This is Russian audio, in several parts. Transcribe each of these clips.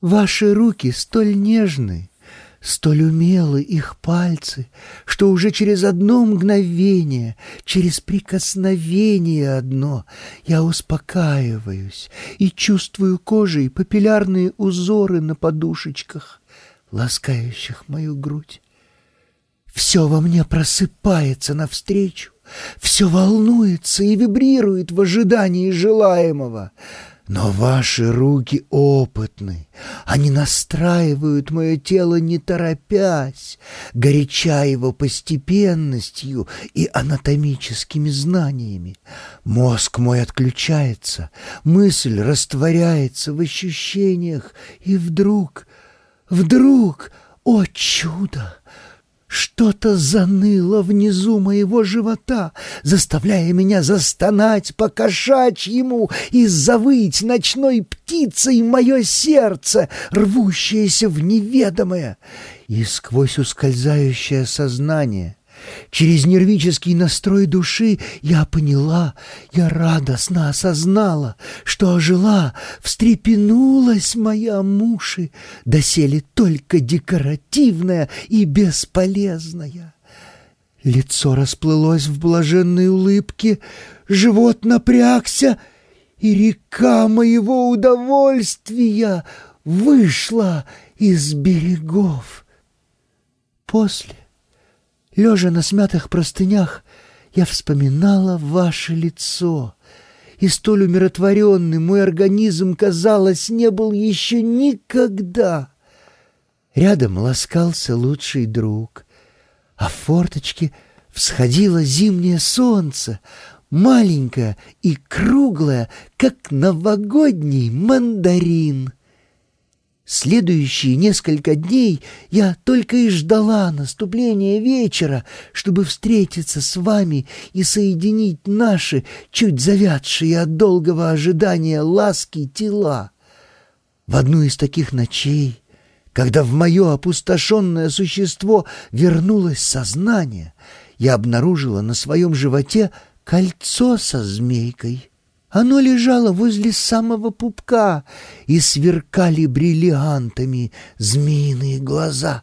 Ваши руки столь нежны, столь умелы их пальцы, что уже через одно мгновение, через прикосновение одно я успокаиваюсь и чувствую кожей папиллярные узоры на подушечках, ласкающих мою грудь. Все во мне просыпается навстречу, все волнуется и вибрирует в ожидании желаемого — но ваши руки опытны, они настраивают мое тело не торопясь, горяча его постепенностью и анатомическими знаниями. Мозг мой отключается, мысль растворяется в ощущениях, и вдруг, вдруг, о чудо! Что-то заныло внизу моего живота, заставляя меня застонать по кошачьему и завыть ночной птицей мое сердце, рвущееся в неведомое. И сквозь ускользающее сознание Через нервический настрой души я поняла, я радостно осознала, что ожила, встрепенулась моя муши, доселе только декоративная и бесполезная. Лицо расплылось в блаженной улыбке, живот напрягся, и река моего удовольствия вышла из берегов. После Лежа на смятых простынях, я вспоминала ваше лицо, и столь умиротворенный мой организм, казалось, не был еще никогда. Рядом ласкался лучший друг, а в форточке всходило зимнее солнце, маленькое и круглое, как новогодний мандарин. Следующие несколько дней я только и ждала наступления вечера, чтобы встретиться с вами и соединить наши, чуть завядшие от долгого ожидания ласки тела. В одну из таких ночей, когда в мое опустошенное существо вернулось сознание, я обнаружила на своем животе кольцо со змейкой. Оно лежало возле самого пупка, и сверкали бриллиантами змеиные глаза.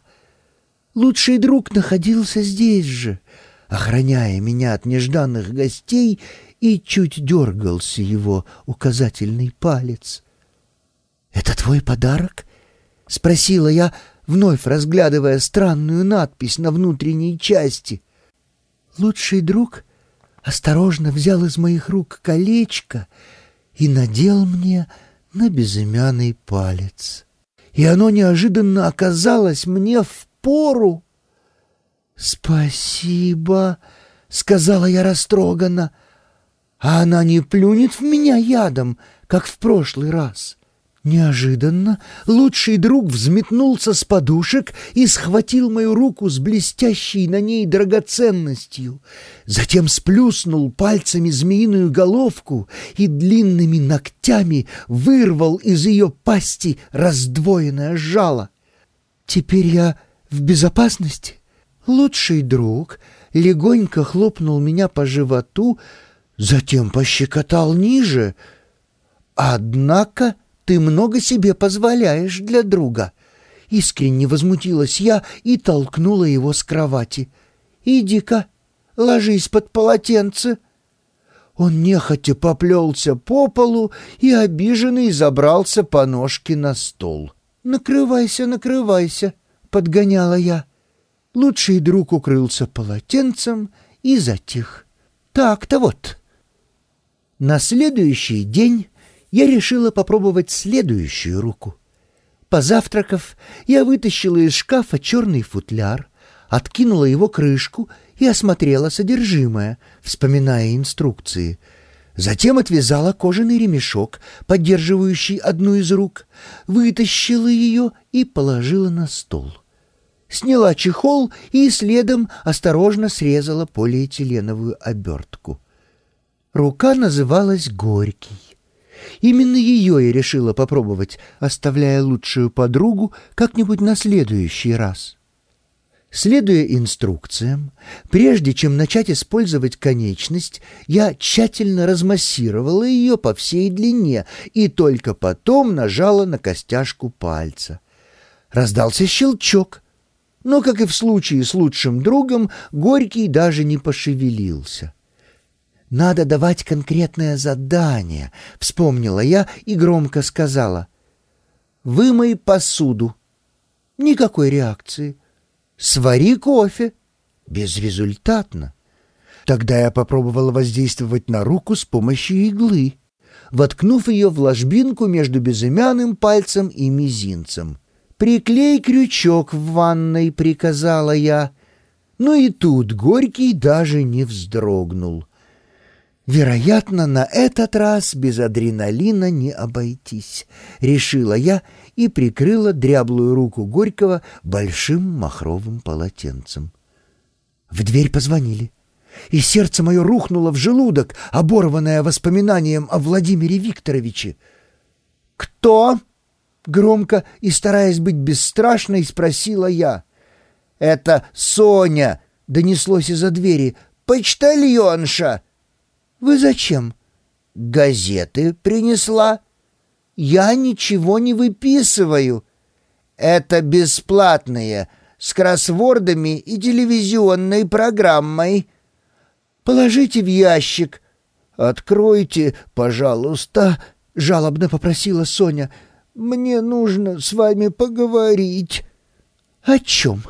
Лучший друг находился здесь же, охраняя меня от нежданных гостей, и чуть дергался его указательный палец. «Это твой подарок?» — спросила я, вновь разглядывая странную надпись на внутренней части. «Лучший друг осторожно взял из моих рук колечко и надел мне на безымянный палец. И оно неожиданно оказалось мне в пору. «Спасибо», — сказала я растроганно, — «а она не плюнет в меня ядом, как в прошлый раз». Неожиданно лучший друг взметнулся с подушек и схватил мою руку с блестящей на ней драгоценностью. Затем сплюснул пальцами змеиную головку и длинными ногтями вырвал из ее пасти раздвоенное жало. «Теперь я в безопасности?» Лучший друг легонько хлопнул меня по животу, затем пощекотал ниже. Однако ты много себе позволяешь для друга». Искренне возмутилась я и толкнула его с кровати. «Иди-ка, ложись под полотенце». Он нехотя поплелся по полу и обиженный забрался по ножке на стол. «Накрывайся, накрывайся», — подгоняла я. Лучший друг укрылся полотенцем и затих. «Так-то вот». На следующий день я решила попробовать следующую руку. Позавтракав, я вытащила из шкафа черный футляр, откинула его крышку и осмотрела содержимое, вспоминая инструкции. Затем отвязала кожаный ремешок, поддерживающий одну из рук, вытащила ее и положила на стол. Сняла чехол и следом осторожно срезала полиэтиленовую обертку. Рука называлась «Горький». Именно ее я решила попробовать, оставляя лучшую подругу как-нибудь на следующий раз. Следуя инструкциям, прежде чем начать использовать конечность, я тщательно размассировала ее по всей длине и только потом нажала на костяшку пальца. Раздался щелчок, но, как и в случае с лучшим другом, Горький даже не пошевелился. «Надо давать конкретное задание», — вспомнила я и громко сказала. «Вымой посуду». Никакой реакции. «Свари кофе». Безрезультатно. Тогда я попробовала воздействовать на руку с помощью иглы, воткнув ее в ложбинку между безымянным пальцем и мизинцем. «Приклей крючок в ванной», — приказала я. Но и тут Горький даже не вздрогнул. Вероятно, на этот раз без адреналина не обойтись, решила я и прикрыла дряблую руку Горького большим махровым полотенцем. В дверь позвонили, и сердце мое рухнуло в желудок, оборванное воспоминанием о Владимире Викторовиче. «Кто?» — громко и стараясь быть бесстрашной, спросила я. «Это Соня!» — донеслось из-за двери. «Почтальонша!» «Вы зачем?» «Газеты принесла». «Я ничего не выписываю». «Это бесплатные, с кроссвордами и телевизионной программой». «Положите в ящик». «Откройте, пожалуйста», — жалобно попросила Соня. «Мне нужно с вами поговорить». «О чем?»